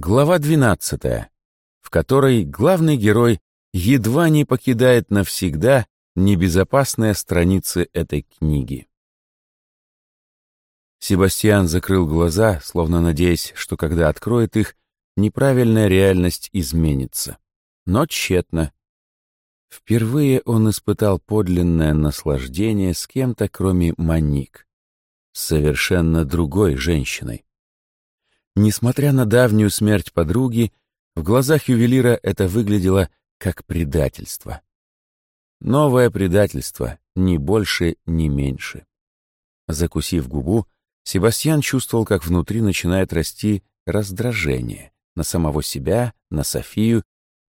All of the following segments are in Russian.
Глава 12, в которой главный герой едва не покидает навсегда небезопасные страницы этой книги. Себастьян закрыл глаза, словно надеясь, что когда откроет их, неправильная реальность изменится. Но тщетно. Впервые он испытал подлинное наслаждение с кем-то, кроме Маник. С совершенно другой женщиной. Несмотря на давнюю смерть подруги, в глазах ювелира это выглядело как предательство. Новое предательство, ни больше, ни меньше. Закусив губу, Себастьян чувствовал, как внутри начинает расти раздражение на самого себя, на Софию,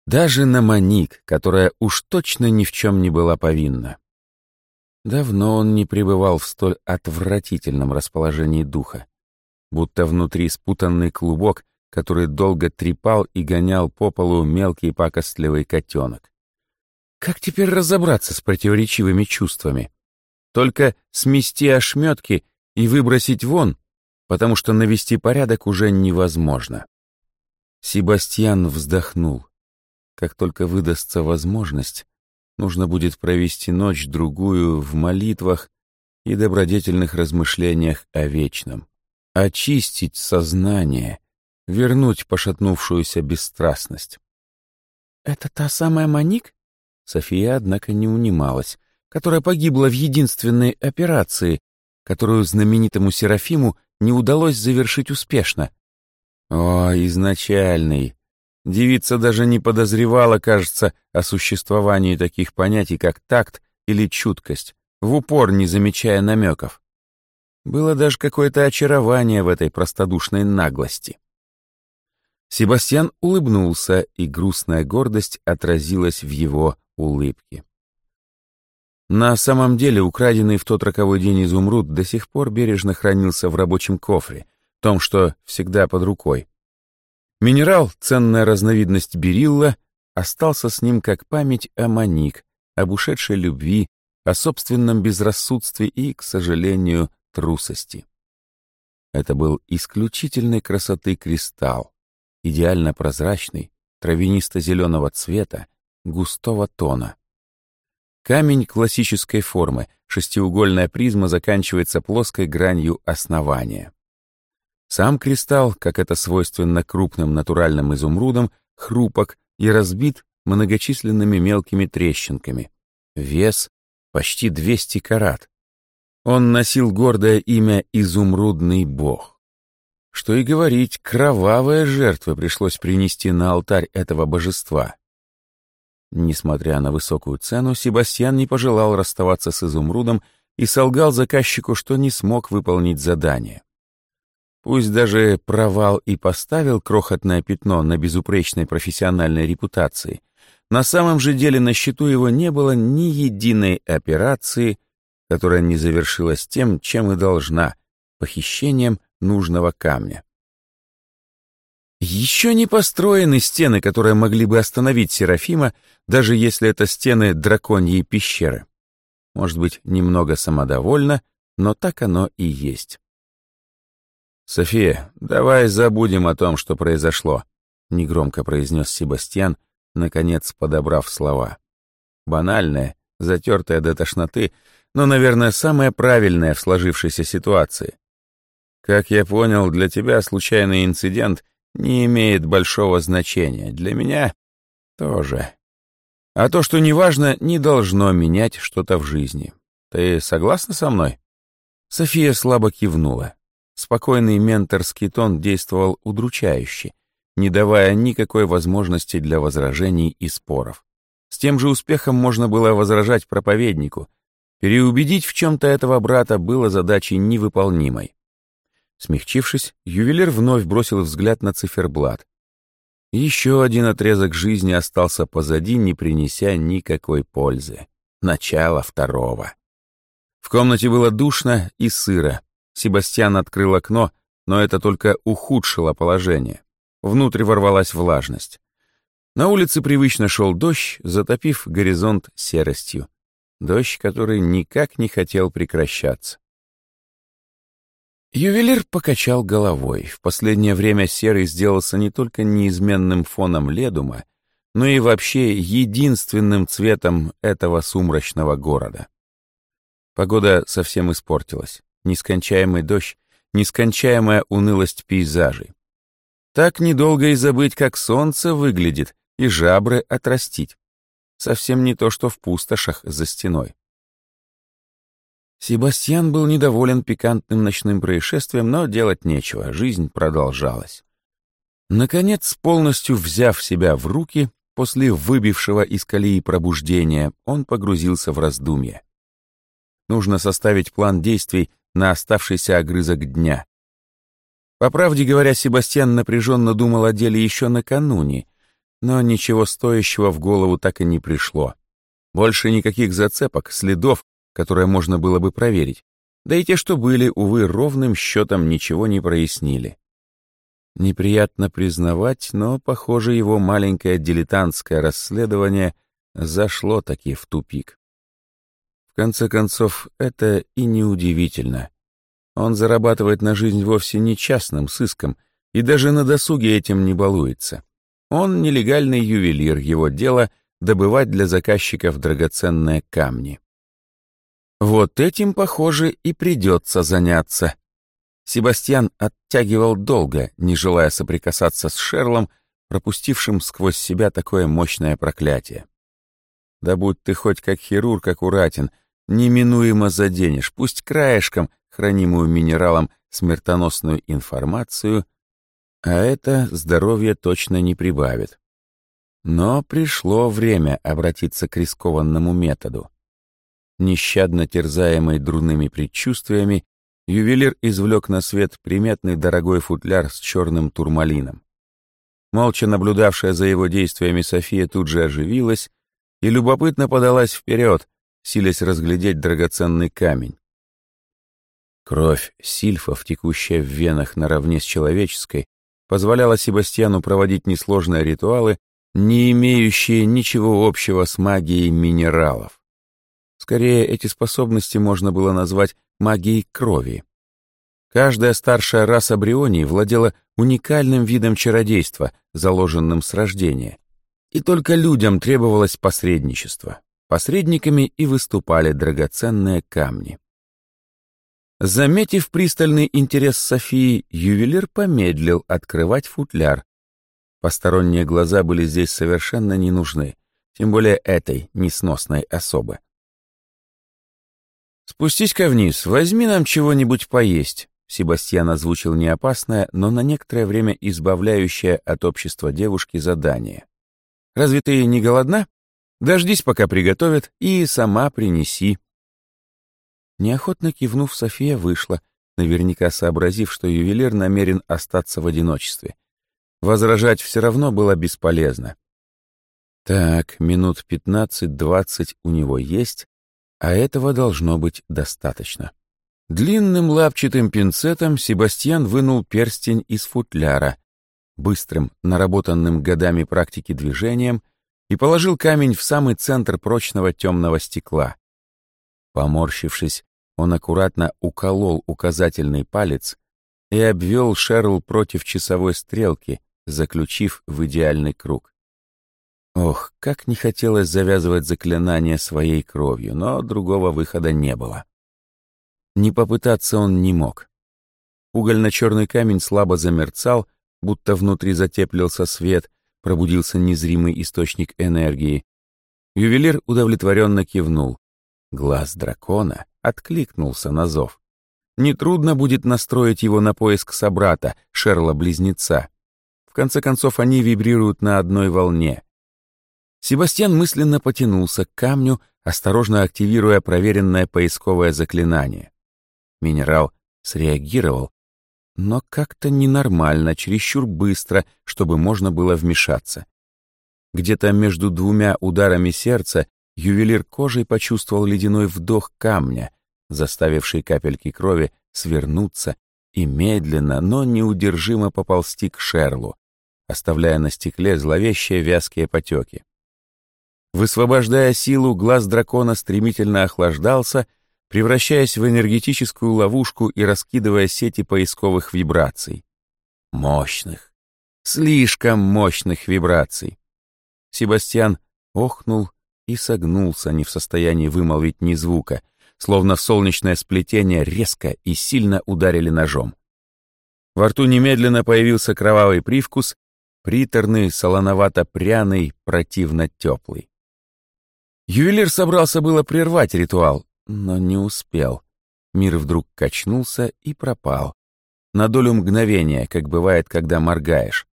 даже на Моник, которая уж точно ни в чем не была повинна. Давно он не пребывал в столь отвратительном расположении духа будто внутри спутанный клубок, который долго трепал и гонял по полу мелкий пакостливый котенок. Как теперь разобраться с противоречивыми чувствами? Только смести ошметки и выбросить вон, потому что навести порядок уже невозможно. Себастьян вздохнул. Как только выдастся возможность, нужно будет провести ночь-другую в молитвах и добродетельных размышлениях о вечном очистить сознание, вернуть пошатнувшуюся бесстрастность. «Это та самая Маник?» София, однако, не унималась, которая погибла в единственной операции, которую знаменитому Серафиму не удалось завершить успешно. О, изначальный! Девица даже не подозревала, кажется, о существовании таких понятий, как такт или чуткость, в упор не замечая намеков. Было даже какое-то очарование в этой простодушной наглости. Себастьян улыбнулся, и грустная гордость отразилась в его улыбке. На самом деле украденный в тот роковой день изумруд до сих пор бережно хранился в рабочем кофре, том, что всегда под рукой. Минерал, ценная разновидность берилла, остался с ним как память о Маник, об ушедшей любви, о собственном безрассудстве и, к сожалению, трусости. Это был исключительной красоты кристалл, идеально прозрачный, травянисто-зеленого цвета, густого тона. Камень классической формы, шестиугольная призма заканчивается плоской гранью основания. Сам кристалл, как это свойственно крупным натуральным изумрудам, хрупок и разбит многочисленными мелкими трещинками. Вес — почти 200 карат, он носил гордое имя «Изумрудный бог». Что и говорить, кровавые жертвы пришлось принести на алтарь этого божества. Несмотря на высокую цену, Себастьян не пожелал расставаться с изумрудом и солгал заказчику, что не смог выполнить задание. Пусть даже провал и поставил крохотное пятно на безупречной профессиональной репутации, на самом же деле на счету его не было ни единой операции — которая не завершилась тем, чем и должна — похищением нужного камня. Еще не построены стены, которые могли бы остановить Серафима, даже если это стены драконьей пещеры. Может быть, немного самодовольно, но так оно и есть. «София, давай забудем о том, что произошло», — негромко произнес Себастьян, наконец подобрав слова. Банальное, затертое до тошноты, но, наверное, самое правильное в сложившейся ситуации. Как я понял, для тебя случайный инцидент не имеет большого значения, для меня тоже. А то, что неважно, не должно менять что-то в жизни. Ты согласна со мной? София слабо кивнула. Спокойный менторский тон действовал удручающе, не давая никакой возможности для возражений и споров. С тем же успехом можно было возражать проповеднику, Переубедить в чем-то этого брата было задачей невыполнимой. Смягчившись, ювелир вновь бросил взгляд на циферблат. Еще один отрезок жизни остался позади, не принеся никакой пользы. Начало второго. В комнате было душно и сыро. Себастьян открыл окно, но это только ухудшило положение. Внутрь ворвалась влажность. На улице привычно шел дождь, затопив горизонт серостью дождь, который никак не хотел прекращаться. Ювелир покачал головой. В последнее время серый сделался не только неизменным фоном ледума, но и вообще единственным цветом этого сумрачного города. Погода совсем испортилась. Нескончаемый дождь, нескончаемая унылость пейзажей. Так недолго и забыть, как солнце выглядит, и жабры отрастить. Совсем не то, что в пустошах за стеной. Себастьян был недоволен пикантным ночным происшествием, но делать нечего, жизнь продолжалась. Наконец, полностью взяв себя в руки, после выбившего из колеи пробуждения, он погрузился в раздумье. Нужно составить план действий на оставшийся огрызок дня. По правде говоря, Себастьян напряженно думал о деле еще накануне, но ничего стоящего в голову так и не пришло. Больше никаких зацепок, следов, которые можно было бы проверить. Да и те, что были, увы, ровным счетом ничего не прояснили. Неприятно признавать, но, похоже, его маленькое дилетантское расследование зашло таки в тупик. В конце концов, это и неудивительно. Он зарабатывает на жизнь вовсе не частным сыском и даже на досуге этим не балуется. Он нелегальный ювелир, его дело — добывать для заказчиков драгоценные камни. Вот этим, похоже, и придется заняться. Себастьян оттягивал долго, не желая соприкасаться с Шерлом, пропустившим сквозь себя такое мощное проклятие. Да будь ты хоть как хирург аккуратен, неминуемо заденешь, пусть краешком, хранимую минералом, смертоносную информацию, а это здоровье точно не прибавит. Но пришло время обратиться к рискованному методу. Нещадно терзаемый дурными предчувствиями, ювелир извлек на свет приметный дорогой футляр с черным турмалином. Молча наблюдавшая за его действиями София тут же оживилась и любопытно подалась вперед, силясь разглядеть драгоценный камень. Кровь сильфов, текущая в венах наравне с человеческой, позволяла Себастьяну проводить несложные ритуалы, не имеющие ничего общего с магией минералов. Скорее, эти способности можно было назвать магией крови. Каждая старшая раса Брионии владела уникальным видом чародейства, заложенным с рождения. И только людям требовалось посредничество. Посредниками и выступали драгоценные камни. Заметив пристальный интерес Софии, ювелир помедлил открывать футляр. Посторонние глаза были здесь совершенно не нужны, тем более этой несносной особы. «Спустись-ка вниз, возьми нам чего-нибудь поесть», Себастьян озвучил неопасное, но на некоторое время избавляющее от общества девушки задание. «Разве ты не голодна? Дождись, пока приготовят, и сама принеси». Неохотно кивнув, София вышла, наверняка сообразив, что ювелир намерен остаться в одиночестве. Возражать все равно было бесполезно. Так, минут пятнадцать-двадцать у него есть, а этого должно быть достаточно. Длинным лапчатым пинцетом Себастьян вынул перстень из футляра, быстрым, наработанным годами практики движением, и положил камень в самый центр прочного темного стекла. Поморщившись, он аккуратно уколол указательный палец и обвел Шерл против часовой стрелки, заключив в идеальный круг. Ох, как не хотелось завязывать заклинание своей кровью, но другого выхода не было. Не попытаться он не мог. Угольно-черный камень слабо замерцал, будто внутри затеплился свет, пробудился незримый источник энергии. Ювелир удовлетворенно кивнул. Глаз дракона откликнулся на зов. Нетрудно будет настроить его на поиск собрата, Шерла-близнеца. В конце концов, они вибрируют на одной волне — Себастьян мысленно потянулся к камню, осторожно активируя проверенное поисковое заклинание. Минерал среагировал, но как-то ненормально, чересчур быстро, чтобы можно было вмешаться. Где-то между двумя ударами сердца ювелир кожей почувствовал ледяной вдох камня, заставивший капельки крови свернуться и медленно, но неудержимо поползти к Шерлу, оставляя на стекле зловещие вязкие потеки. Высвобождая силу, глаз дракона стремительно охлаждался, превращаясь в энергетическую ловушку и раскидывая сети поисковых вибраций. Мощных, слишком мощных вибраций. Себастьян охнул и согнулся, не в состоянии вымолвить ни звука, словно солнечное сплетение резко и сильно ударили ножом. Во рту немедленно появился кровавый привкус, приторный, солоновато-пряный, противно теплый. Ювелир собрался было прервать ритуал, но не успел. Мир вдруг качнулся и пропал. На долю мгновения, как бывает, когда моргаешь.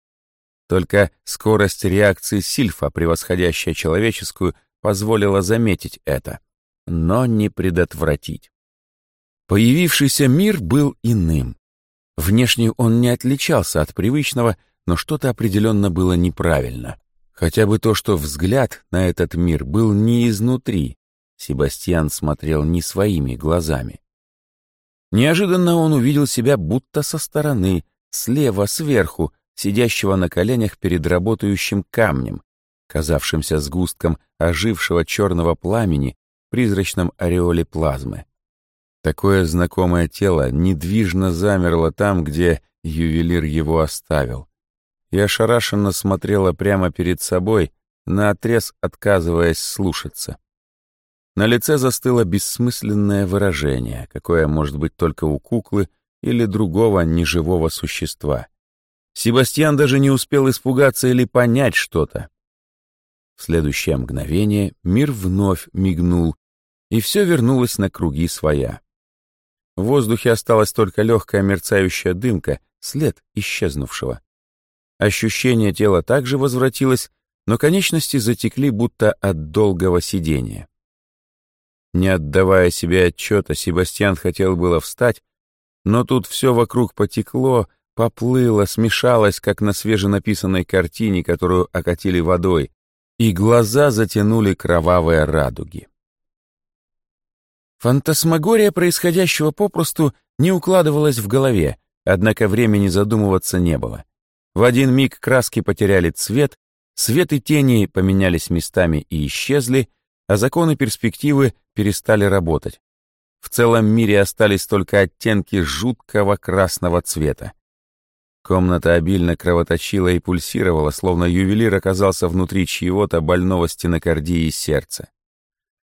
Только скорость реакции Сильфа, превосходящая человеческую, позволила заметить это, но не предотвратить. Появившийся мир был иным. Внешне он не отличался от привычного, но что-то определенно было неправильно. Хотя бы то, что взгляд на этот мир был не изнутри. Себастьян смотрел не своими глазами. Неожиданно он увидел себя будто со стороны, слева, сверху, сидящего на коленях перед работающим камнем, казавшимся сгустком ожившего черного пламени призрачном ореоле плазмы. Такое знакомое тело недвижно замерло там, где ювелир его оставил. И ошарашенно смотрела прямо перед собой, наотрез отказываясь слушаться. На лице застыло бессмысленное выражение, какое может быть только у куклы или другого неживого существа. Себастьян даже не успел испугаться или понять что-то. В следующее мгновение мир вновь мигнул, и все вернулось на круги своя. В воздухе осталась только легкая мерцающая дымка, след исчезнувшего. Ощущение тела также возвратилось, но конечности затекли будто от долгого сидения. Не отдавая себе отчета, Себастьян хотел было встать, но тут все вокруг потекло, поплыло, смешалось, как на свеженаписанной картине, которую окатили водой, и глаза затянули кровавые радуги. Фантасмагория происходящего попросту не укладывалась в голове, однако времени задумываться не было. В один миг краски потеряли цвет, свет и тени поменялись местами и исчезли, а законы перспективы перестали работать. В целом мире остались только оттенки жуткого красного цвета. Комната обильно кровоточила и пульсировала, словно ювелир оказался внутри чьего-то больного стенокардии сердца.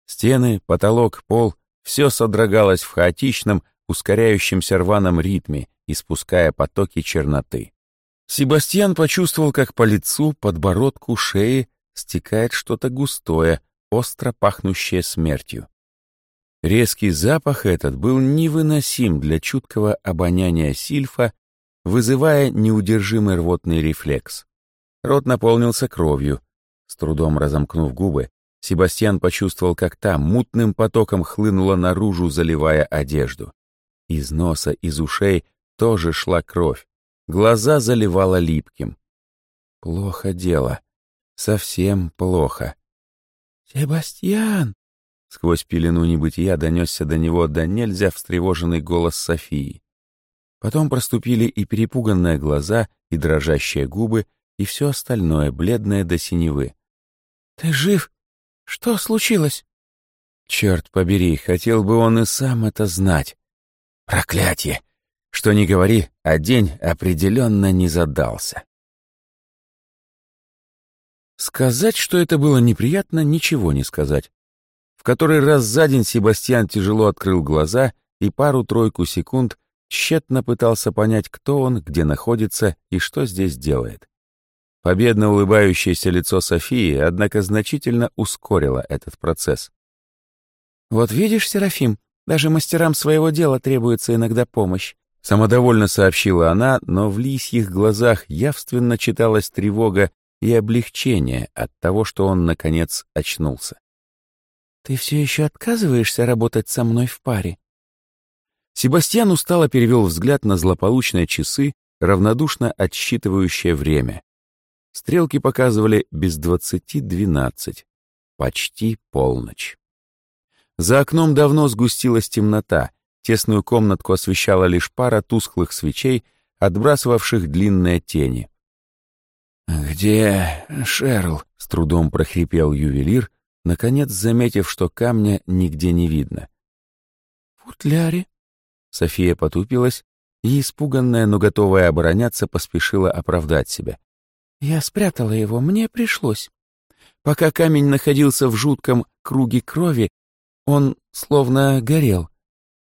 Стены, потолок, пол все содрогалось в хаотичном, ускоряющемся рваном ритме, испуская потоки черноты. Себастьян почувствовал, как по лицу, подбородку, шее стекает что-то густое, остро пахнущее смертью. Резкий запах этот был невыносим для чуткого обоняния сильфа, вызывая неудержимый рвотный рефлекс. Рот наполнился кровью. С трудом разомкнув губы, Себастьян почувствовал, как та мутным потоком хлынула наружу, заливая одежду. Из носа, из ушей тоже шла кровь. Глаза заливала липким. Плохо дело. Совсем плохо. «Себастьян!» Сквозь пелену небытия донесся до него да нельзя встревоженный голос Софии. Потом проступили и перепуганные глаза, и дрожащие губы, и все остальное, бледное до синевы. «Ты жив?» Что случилось? Черт побери, хотел бы он и сам это знать. Проклятие! Что ни говори, а день определенно не задался. Сказать, что это было неприятно, ничего не сказать. В который раз за день Себастьян тяжело открыл глаза и пару-тройку секунд тщетно пытался понять, кто он, где находится и что здесь делает. Победно улыбающееся лицо Софии, однако, значительно ускорило этот процесс. «Вот видишь, Серафим, даже мастерам своего дела требуется иногда помощь», самодовольно сообщила она, но в лисьих глазах явственно читалась тревога и облегчение от того, что он, наконец, очнулся. «Ты все еще отказываешься работать со мной в паре?» Себастьян устало перевел взгляд на злополучные часы, равнодушно отсчитывающее время. Стрелки показывали без двадцати двенадцать. Почти полночь. За окном давно сгустилась темнота, тесную комнатку освещала лишь пара тусклых свечей, отбрасывавших длинные тени. «Где Шерл?» — с трудом прохрипел ювелир, наконец заметив, что камня нигде не видно. футляре». София потупилась и, испуганная, но готовая обороняться, поспешила оправдать себя. «Я спрятала его, мне пришлось. Пока камень находился в жутком круге крови, он словно горел,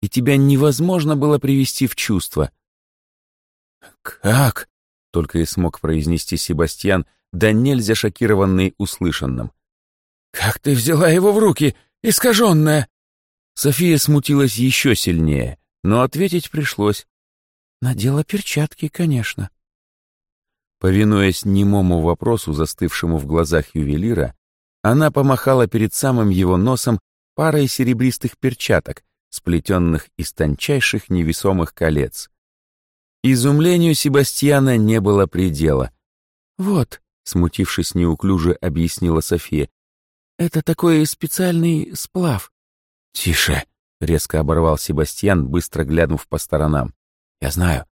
и тебя невозможно было привести в чувство». «Как?» — только и смог произнести Себастьян, да нельзя шокированный услышанным. «Как ты взяла его в руки, искаженная?» София смутилась еще сильнее, но ответить пришлось. «Надела перчатки, конечно». Повинуясь немому вопросу, застывшему в глазах ювелира, она помахала перед самым его носом парой серебристых перчаток, сплетенных из тончайших невесомых колец. Изумлению Себастьяна не было предела. «Вот», — смутившись неуклюже, объяснила София, «это такой специальный сплав». «Тише», — резко оборвал Себастьян, быстро глянув по сторонам. «Я знаю.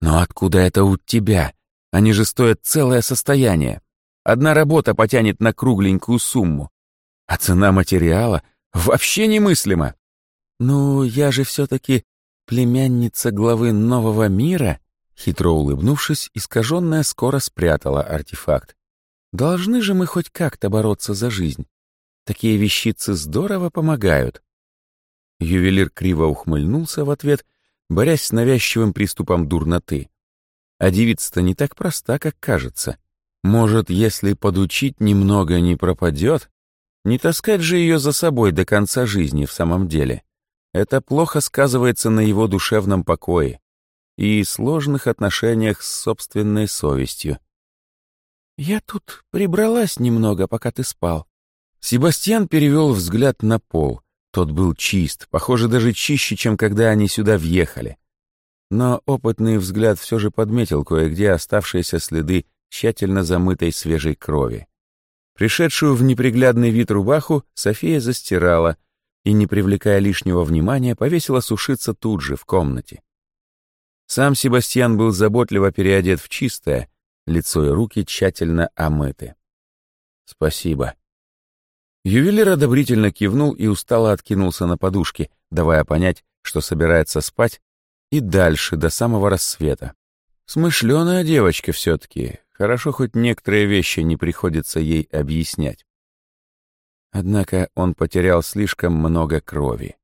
Но откуда это у тебя? Они же стоят целое состояние. Одна работа потянет на кругленькую сумму. А цена материала вообще немыслима. «Ну, я же все-таки племянница главы нового мира?» Хитро улыбнувшись, искаженная скоро спрятала артефакт. «Должны же мы хоть как-то бороться за жизнь. Такие вещицы здорово помогают». Ювелир криво ухмыльнулся в ответ, борясь с навязчивым приступом дурноты. А девица-то не так проста, как кажется. Может, если подучить немного не пропадет? Не таскать же ее за собой до конца жизни в самом деле. Это плохо сказывается на его душевном покое и сложных отношениях с собственной совестью. «Я тут прибралась немного, пока ты спал». Себастьян перевел взгляд на пол. Тот был чист, похоже, даже чище, чем когда они сюда въехали. Но опытный взгляд все же подметил кое-где оставшиеся следы тщательно замытой свежей крови. Пришедшую в неприглядный вид рубаху София застирала — и, не привлекая лишнего внимания, повесила сушиться тут же, в комнате. Сам Себастьян был заботливо переодет в чистое, лицо и руки тщательно омыты. «Спасибо». Ювелир одобрительно кивнул и устало откинулся на подушке, давая понять, что собирается спать и дальше, до самого рассвета. Смышленая девочка все-таки, хорошо хоть некоторые вещи не приходится ей объяснять. Однако он потерял слишком много крови.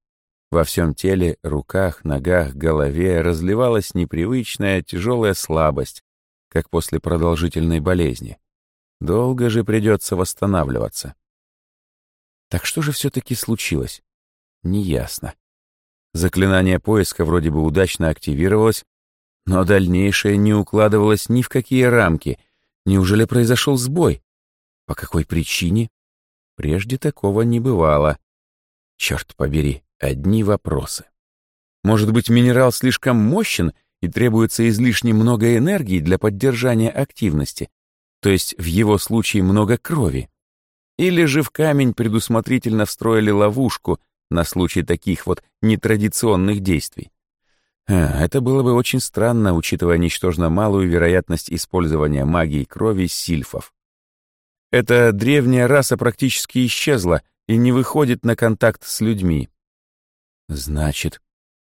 Во всем теле, руках, ногах, голове разливалась непривычная тяжелая слабость, как после продолжительной болезни. Долго же придется восстанавливаться. Так что же все-таки случилось? Неясно. Заклинание поиска вроде бы удачно активировалось, но дальнейшее не укладывалось ни в какие рамки. Неужели произошел сбой? По какой причине? Прежде такого не бывало. Черт побери, одни вопросы. Может быть, минерал слишком мощен и требуется излишне много энергии для поддержания активности, то есть в его случае много крови. Или же в камень предусмотрительно встроили ловушку на случай таких вот нетрадиционных действий. Это было бы очень странно, учитывая ничтожно малую вероятность использования магии крови сильфов. Эта древняя раса практически исчезла и не выходит на контакт с людьми. Значит,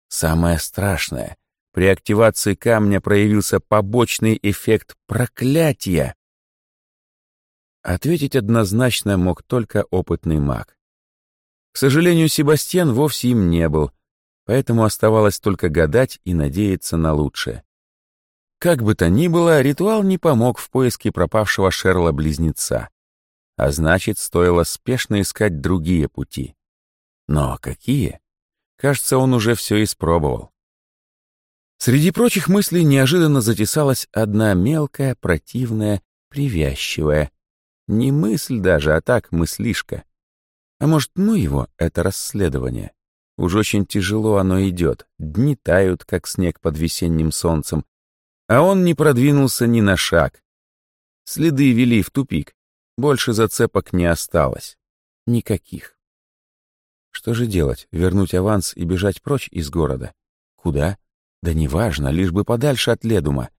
самое страшное, при активации камня проявился побочный эффект проклятия. Ответить однозначно мог только опытный маг. К сожалению, Себастьян вовсе им не был, поэтому оставалось только гадать и надеяться на лучшее. Как бы то ни было, ритуал не помог в поиске пропавшего Шерла-близнеца. А значит, стоило спешно искать другие пути. Но какие? Кажется, он уже все испробовал. Среди прочих мыслей неожиданно затесалась одна мелкая, противная, привязчивая. Не мысль даже, а так мыслишка. А может, ну его, это расследование? Уж очень тяжело оно идет, дни тают, как снег под весенним солнцем, а он не продвинулся ни на шаг. Следы вели в тупик. Больше зацепок не осталось. Никаких. Что же делать? Вернуть аванс и бежать прочь из города? Куда? Да неважно, лишь бы подальше от Ледума.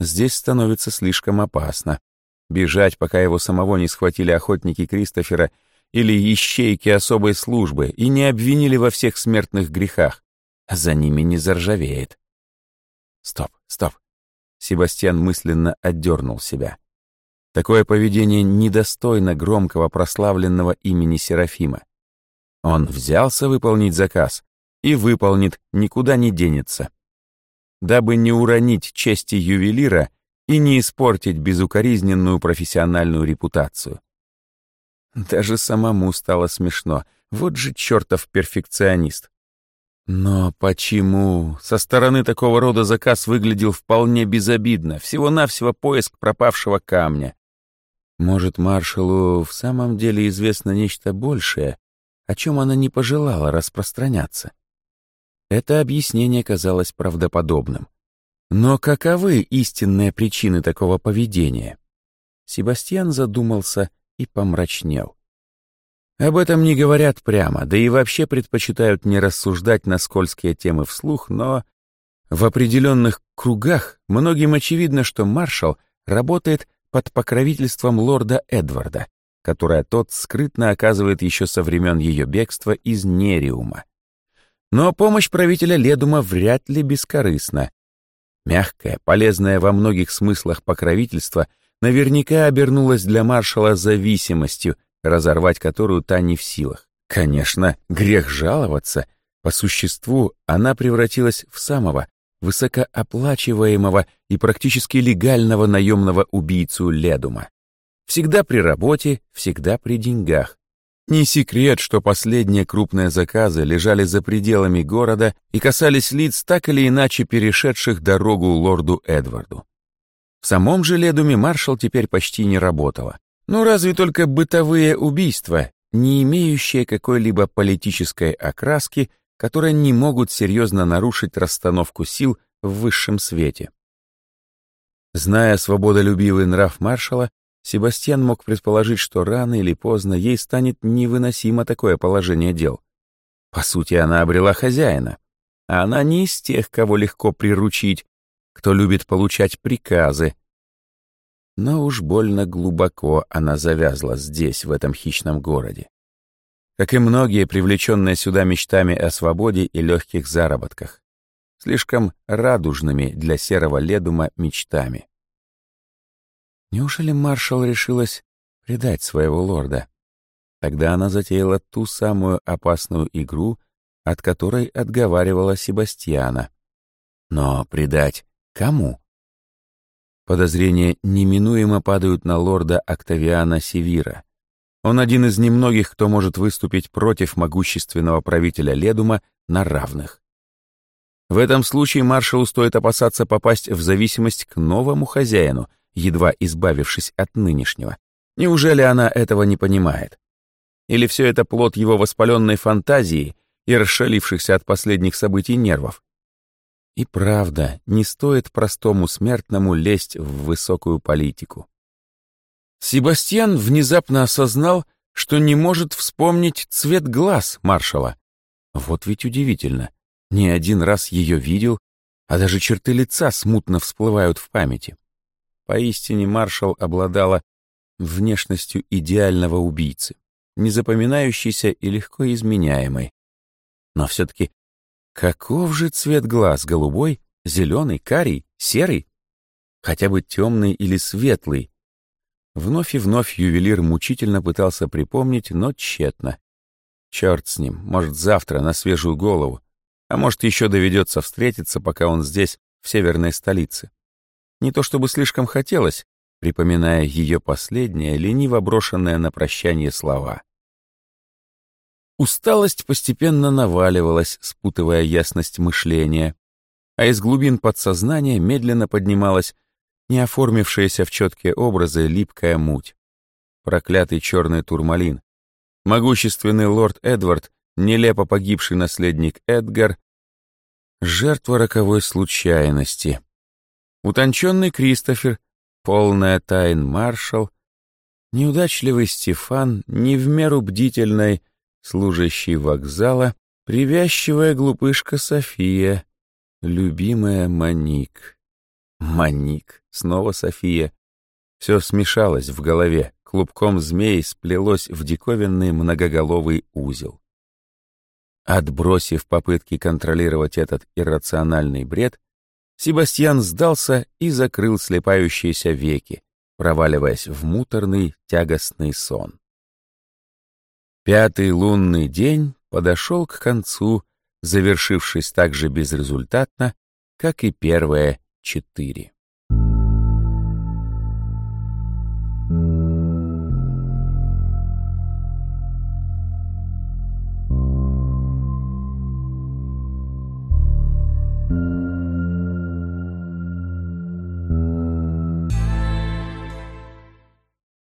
Здесь становится слишком опасно. Бежать, пока его самого не схватили охотники Кристофера или ищейки особой службы и не обвинили во всех смертных грехах. а за ними не заржавеет. Стоп, стоп. Себастьян мысленно отдернул себя. Такое поведение недостойно громкого прославленного имени Серафима. Он взялся выполнить заказ и выполнит, никуда не денется. Дабы не уронить чести ювелира и не испортить безукоризненную профессиональную репутацию. Даже самому стало смешно. Вот же чертов перфекционист. Но почему? Со стороны такого рода заказ выглядел вполне безобидно. Всего-навсего поиск пропавшего камня. Может, маршалу в самом деле известно нечто большее, о чем она не пожелала распространяться? Это объяснение казалось правдоподобным. Но каковы истинные причины такого поведения? Себастьян задумался и помрачнел. Об этом не говорят прямо, да и вообще предпочитают не рассуждать на скользкие темы вслух, но в определенных кругах многим очевидно, что маршал работает под покровительством лорда Эдварда, которое тот скрытно оказывает еще со времен ее бегства из Нериума. Но помощь правителя Ледума вряд ли бескорыстна. Мягкое, полезное во многих смыслах покровительство наверняка обернулось для маршала зависимостью, разорвать которую та не в силах. Конечно, грех жаловаться. По существу она превратилась в самого высокооплачиваемого и практически легального наемного убийцу Ледума. Всегда при работе, всегда при деньгах. Не секрет, что последние крупные заказы лежали за пределами города и касались лиц, так или иначе перешедших дорогу лорду Эдварду. В самом же Ледуме маршал теперь почти не работала. Ну разве только бытовые убийства, не имеющие какой-либо политической окраски, которые не могут серьезно нарушить расстановку сил в высшем свете. Зная свободолюбивый нрав маршала, Себастьян мог предположить, что рано или поздно ей станет невыносимо такое положение дел. По сути, она обрела хозяина, а она не из тех, кого легко приручить, кто любит получать приказы. Но уж больно глубоко она завязла здесь, в этом хищном городе. Как и многие, привлеченные сюда мечтами о свободе и легких заработках. Слишком радужными для серого ледума мечтами. Неужели маршал решилась предать своего лорда? Тогда она затеяла ту самую опасную игру, от которой отговаривала Себастьяна. Но предать кому? Подозрения неминуемо падают на лорда Октавиана Севира. Он один из немногих, кто может выступить против могущественного правителя Ледума на равных. В этом случае маршалу стоит опасаться попасть в зависимость к новому хозяину — едва избавившись от нынешнего. Неужели она этого не понимает? Или все это плод его воспаленной фантазии и расшалившихся от последних событий нервов? И правда, не стоит простому смертному лезть в высокую политику. Себастьян внезапно осознал, что не может вспомнить цвет глаз маршала. Вот ведь удивительно. Не один раз ее видел, а даже черты лица смутно всплывают в памяти. Поистине маршал обладала внешностью идеального убийцы, незапоминающейся и легко изменяемой. Но все-таки каков же цвет глаз? Голубой, зеленый, карий, серый? Хотя бы темный или светлый? Вновь и вновь ювелир мучительно пытался припомнить, но тщетно. Черт с ним, может, завтра на свежую голову, а может, еще доведется встретиться, пока он здесь, в северной столице. Не то чтобы слишком хотелось, припоминая ее последнее, лениво брошенное на прощание слова. Усталость постепенно наваливалась, спутывая ясность мышления, а из глубин подсознания медленно поднималась не оформившаяся в четкие образы липкая муть. Проклятый черный турмалин. Могущественный лорд Эдвард, нелепо погибший наследник Эдгар, жертва роковой случайности. Утонченный Кристофер, полная тайн маршал, неудачливый Стефан, не в меру бдительной, служащий вокзала, привязчивая глупышка София, любимая Маник. Маник, снова София. Все смешалось в голове, клубком змей сплелось в диковинный многоголовый узел. Отбросив попытки контролировать этот иррациональный бред, Себастьян сдался и закрыл слепающиеся веки, проваливаясь в муторный тягостный сон. Пятый лунный день подошел к концу, завершившись так же безрезультатно, как и первые четыре.